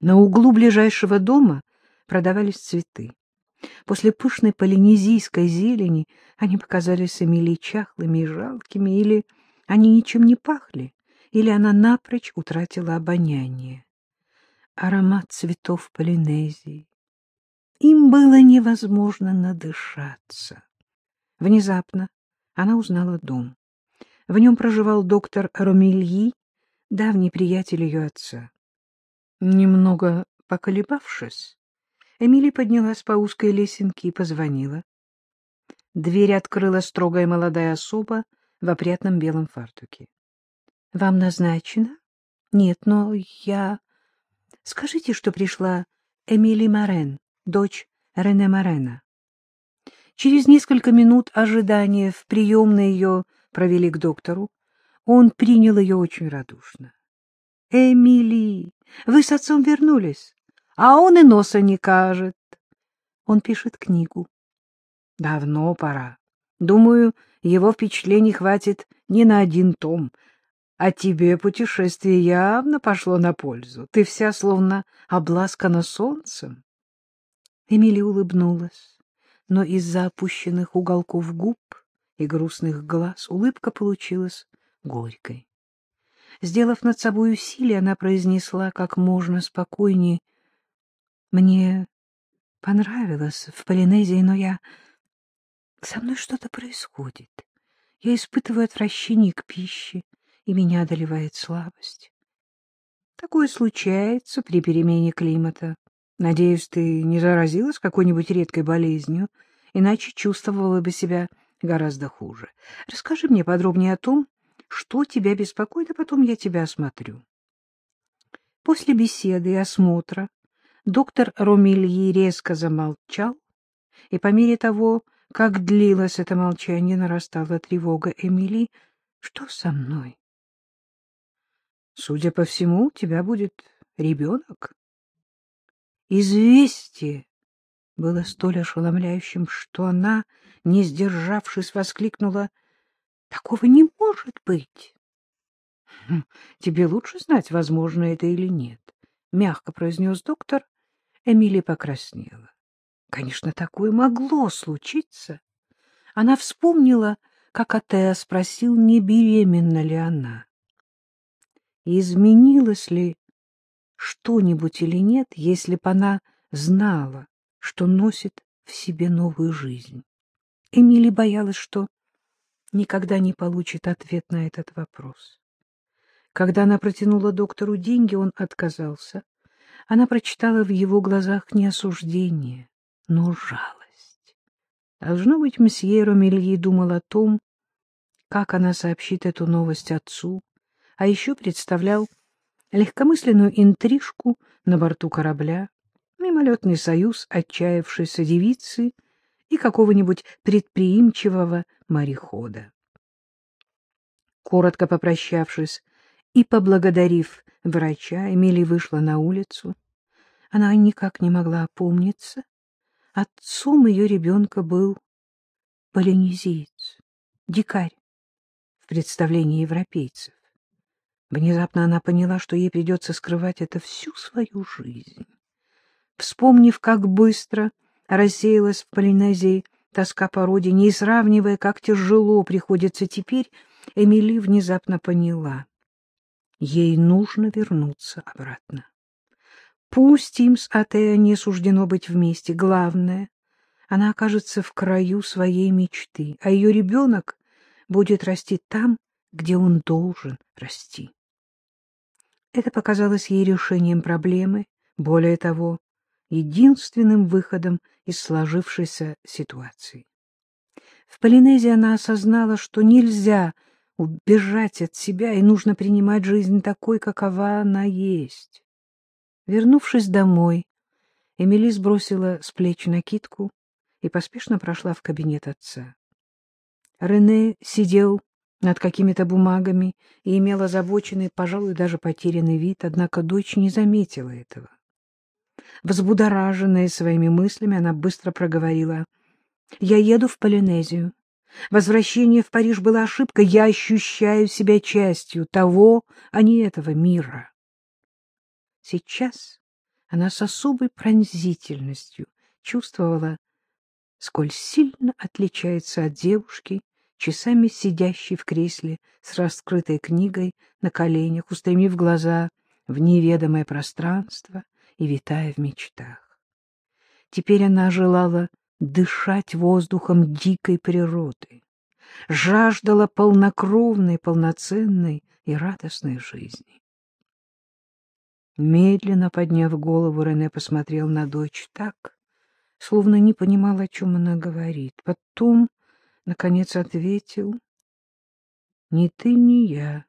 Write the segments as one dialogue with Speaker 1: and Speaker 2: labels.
Speaker 1: На углу ближайшего дома продавались цветы. После пышной полинезийской зелени они показались Эмилии чахлыми и жалкими, или они ничем не пахли, или она напрочь утратила обоняние. Аромат цветов Полинезии. Им было невозможно надышаться. Внезапно она узнала дом. В нем проживал доктор Ромельи, давний приятель ее отца. Немного поколебавшись, Эмили поднялась по узкой лесенке и позвонила. Дверь открыла строгая молодая особа в опрятном белом фартуке. — Вам назначено? — Нет, но я... Скажите, что пришла Эмили Морен, дочь Рене Морена. Через несколько минут ожидания в приемной ее провели к доктору. Он принял ее очень радушно. — Эмили, вы с отцом вернулись, а он и носа не кажет. Он пишет книгу. Давно пора. Думаю, его впечатлений хватит не на один том. А тебе путешествие явно пошло на пользу. Ты вся словно обласкана солнцем. Эмили улыбнулась, но из-за опущенных уголков губ и грустных глаз улыбка получилась горькой. Сделав над собой усилие, она произнесла как можно спокойнее. — Мне понравилось в Полинезии, но я... Со мной что-то происходит. Я испытываю отвращение к пище, и меня одолевает слабость. Такое случается при перемене климата. Надеюсь, ты не заразилась какой-нибудь редкой болезнью, иначе чувствовала бы себя гораздо хуже. Расскажи мне подробнее о том, что тебя беспокоит, а потом я тебя осмотрю. После беседы и осмотра доктор Ромельи резко замолчал, и по мере того, как длилось это молчание, нарастала тревога Эмили. Что со мной? Судя по всему, у тебя будет ребенок. Известие было столь ошеломляющим, что она, не сдержавшись, воскликнула — Такого не может быть. Хм, — Тебе лучше знать, возможно это или нет, — мягко произнес доктор. Эмилия покраснела. Конечно, такое могло случиться. Она вспомнила, как Атеа спросил, не беременна ли она. Изменилось ли что-нибудь или нет, если бы она знала, что носит в себе новую жизнь? Эмили боялась, что никогда не получит ответ на этот вопрос. Когда она протянула доктору деньги, он отказался. Она прочитала в его глазах не осуждение, но жалость. Должно быть, месье Ромельи думал о том, как она сообщит эту новость отцу, а еще представлял легкомысленную интрижку на борту корабля, мимолетный союз отчаявшейся девицы и какого-нибудь предприимчивого морехода. Коротко попрощавшись и поблагодарив врача, Эмили вышла на улицу. Она никак не могла опомниться. Отцом ее ребенка был полинезиец, дикарь в представлении европейцев. Внезапно она поняла, что ей придется скрывать это всю свою жизнь. Вспомнив, как быстро рассеялась в Полинезии тоска по родине, и сравнивая, как тяжело приходится теперь, Эмили внезапно поняла. Ей нужно вернуться обратно. Пусть им с Атеа не суждено быть вместе. Главное, она окажется в краю своей мечты, а ее ребенок будет расти там, где он должен расти. Это показалось ей решением проблемы. Более того, единственным выходом из сложившейся ситуации. В Полинезии она осознала, что нельзя убежать от себя, и нужно принимать жизнь такой, какова она есть. Вернувшись домой, Эмили сбросила с плеч накидку и поспешно прошла в кабинет отца. Рене сидел над какими-то бумагами и имел озабоченный, пожалуй, даже потерянный вид, однако дочь не заметила этого. Взбудораженная своими мыслями, она быстро проговорила. — Я еду в Полинезию. Возвращение в Париж было ошибкой. Я ощущаю себя частью того, а не этого мира. Сейчас она с особой пронзительностью чувствовала, сколь сильно отличается от девушки, часами сидящей в кресле с раскрытой книгой на коленях, устремив глаза в неведомое пространство и витая в мечтах. Теперь она желала дышать воздухом дикой природы, жаждала полнокровной, полноценной и радостной жизни. Медленно подняв голову, Рене посмотрел на дочь так, словно не понимал, о чем она говорит. Потом, наконец, ответил, «Ни ты, ни я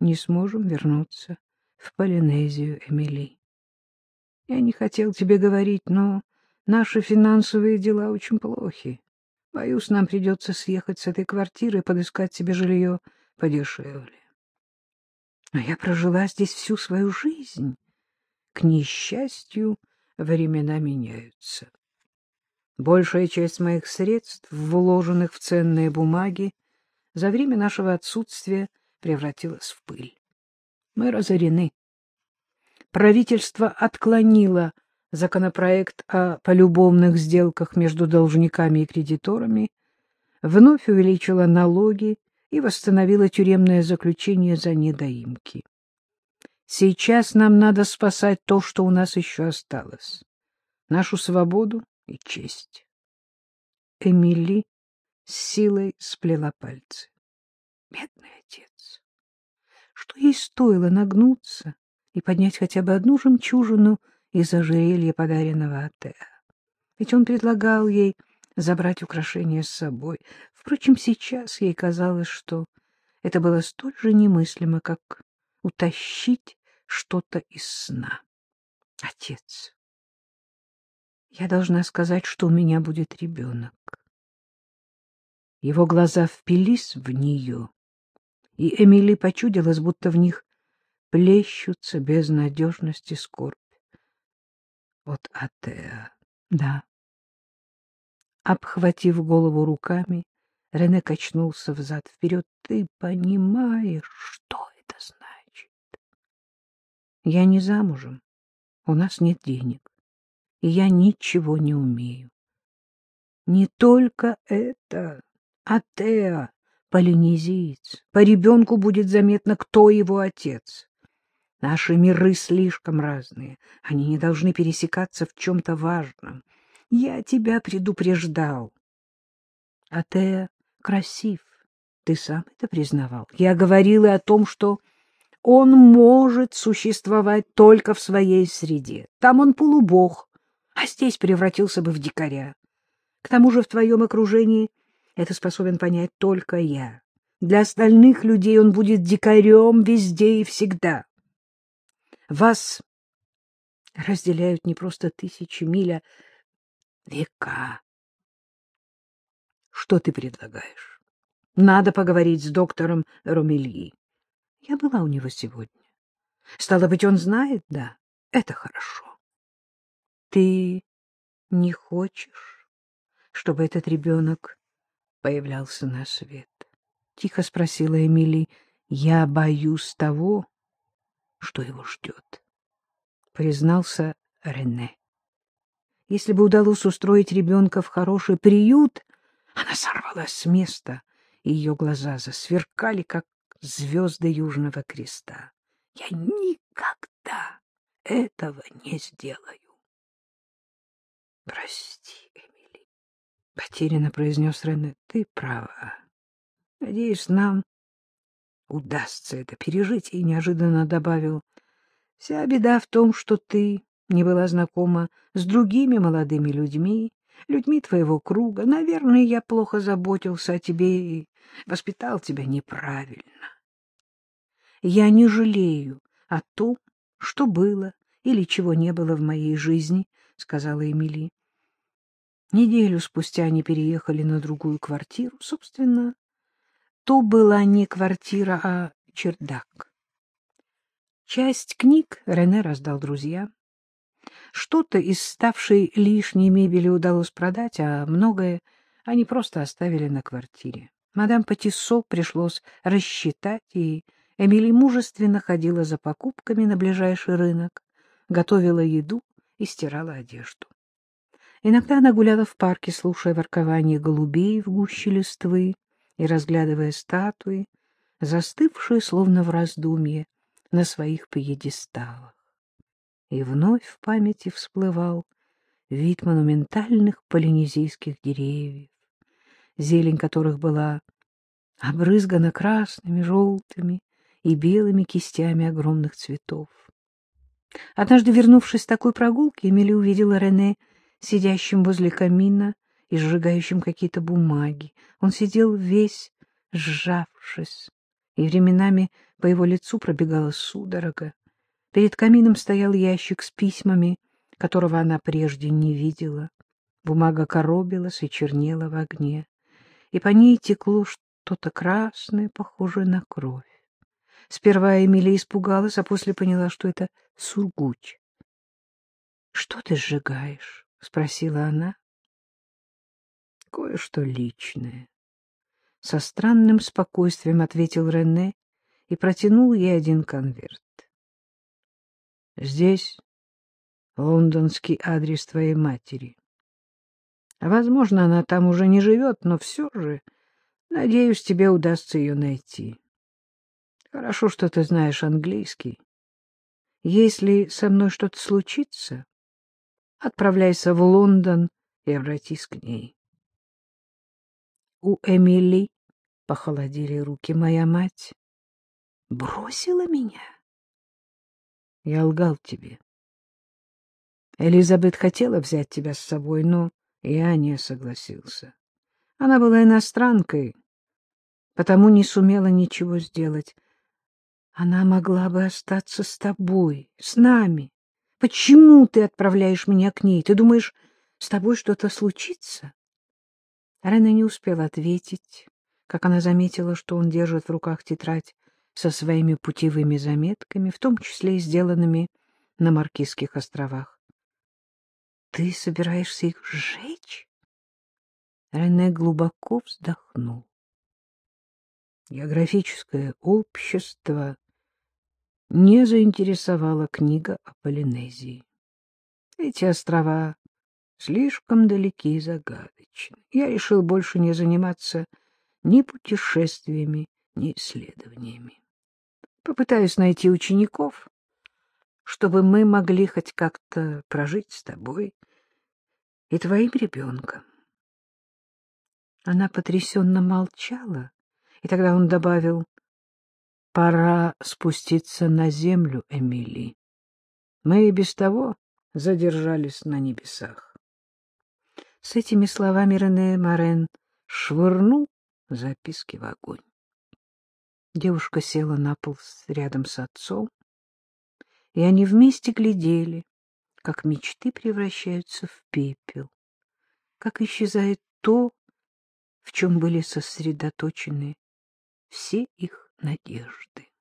Speaker 1: не сможем вернуться в Полинезию, Эмили. Я не хотел тебе говорить, но наши финансовые дела очень плохи. Боюсь, нам придется съехать с этой квартиры и подыскать себе жилье подешевле. Но я прожила здесь всю свою жизнь. К несчастью, времена меняются. Большая часть моих средств, вложенных в ценные бумаги, за время нашего отсутствия превратилась в пыль. Мы разорены. Правительство отклонило законопроект о полюбовных сделках между должниками и кредиторами, вновь увеличило налоги и восстановило тюремное заключение за недоимки. Сейчас нам надо спасать то, что у нас еще осталось. Нашу свободу и честь. Эмили с силой сплела пальцы. Бедный отец! Что ей стоило нагнуться и поднять хотя бы одну жемчужину из ожерелья, подаренного Атеа? Ведь он предлагал ей забрать украшения с собой. Впрочем, сейчас ей казалось, что это было столь же немыслимо, как утащить что-то из сна. Отец. Я должна сказать, что у меня будет ребенок. Его глаза впились в нее, и Эмили почудилась, будто в них плещутся безнадежность и скорбь. Вот Атеа, да. Обхватив голову руками, Рене качнулся взад-вперед. Ты понимаешь, что это значит? Я не замужем, у нас нет денег и я ничего не умею. Не только это, а Теа, полинезиец. По ребенку будет заметно, кто его отец. Наши миры слишком разные, они не должны пересекаться в чем-то важном. Я тебя предупреждал. А Теа красив, ты сам это признавал. Я говорила о том, что он может существовать только в своей среде. Там он полубог, а здесь превратился бы в дикаря. К тому же в твоем окружении это способен понять только я. Для остальных людей он будет дикарем везде и всегда. Вас разделяют не просто тысячи миль, а века. Что ты предлагаешь? Надо поговорить с доктором Ромельи. Я была у него сегодня. Стало быть, он знает, да? Это хорошо. Ты не хочешь, чтобы этот ребенок появлялся на свет? Тихо спросила Эмили. Я боюсь того, что его ждет. Признался Рене. Если бы удалось устроить ребенка в хороший приют, она сорвалась с места, и ее глаза засверкали, как звезды Южного Креста. Я никогда этого не сделаю. — Прости, Эмили, — потерянно произнес Рене. — Ты права. Надеюсь, нам удастся это пережить, и неожиданно добавил. — Вся беда в том, что ты не была знакома с другими молодыми людьми, людьми твоего круга. Наверное, я плохо заботился о тебе и воспитал тебя неправильно. Я не жалею о том, что было или чего не было в моей жизни, — сказала Эмили. Неделю спустя они переехали на другую квартиру. Собственно, то была не квартира, а чердак. Часть книг Рене раздал друзьям. Что-то из ставшей лишней мебели удалось продать, а многое они просто оставили на квартире. Мадам Патиссо пришлось рассчитать, и Эмили мужественно ходила за покупками на ближайший рынок, готовила еду и стирала одежду. Иногда она гуляла в парке, слушая воркование голубей в гуще листвы и разглядывая статуи, застывшие словно в раздумье на своих пьедесталах. И вновь в памяти всплывал вид монументальных полинезийских деревьев, зелень которых была обрызгана красными, желтыми и белыми кистями огромных цветов. Однажды, вернувшись с такой прогулки, Эмили увидела Рене сидящим возле камина и сжигающим какие-то бумаги. Он сидел весь сжавшись, и временами по его лицу пробегала судорога. Перед камином стоял ящик с письмами, которого она прежде не видела. Бумага коробилась и чернела в огне, и по ней текло что-то красное, похожее на кровь. Сперва Эмилия испугалась, а после поняла, что это сургуч. — Что ты сжигаешь? — спросила она. — Кое-что личное. Со странным спокойствием ответил Рене и протянул ей один конверт. — Здесь лондонский адрес твоей матери. Возможно, она там уже не живет, но все же, надеюсь, тебе удастся ее найти. Хорошо, что ты знаешь английский. Если со мной что-то случится, отправляйся в Лондон и обратись к ней. У Эмили похолодели руки. Моя мать бросила меня. Я лгал тебе. Элизабет хотела взять тебя с собой, но я не согласился. Она была иностранкой, потому не сумела ничего сделать. Она могла бы остаться с тобой, с нами. Почему ты отправляешь меня к ней? Ты думаешь, с тобой что-то случится? Рена не успела ответить, как она заметила, что он держит в руках тетрадь со своими путевыми заметками, в том числе и сделанными на Маркизских островах. — Ты собираешься их сжечь? Рене глубоко вздохнул. Географическое общество не заинтересовала книга о Полинезии. Эти острова слишком далеки и загадочны. Я решил больше не заниматься ни путешествиями, ни исследованиями. Попытаюсь найти учеников, чтобы мы могли хоть как-то прожить с тобой и твоим ребенком. Она потрясенно молчала, и тогда он добавил, Пора спуститься на землю, Эмили. Мы и без того задержались на небесах. С этими словами Рене Морен швырнул записки в огонь. Девушка села на пол рядом с отцом, и они вместе глядели, как мечты превращаются в пепел, как исчезает то, в чем были сосредоточены все их надежды.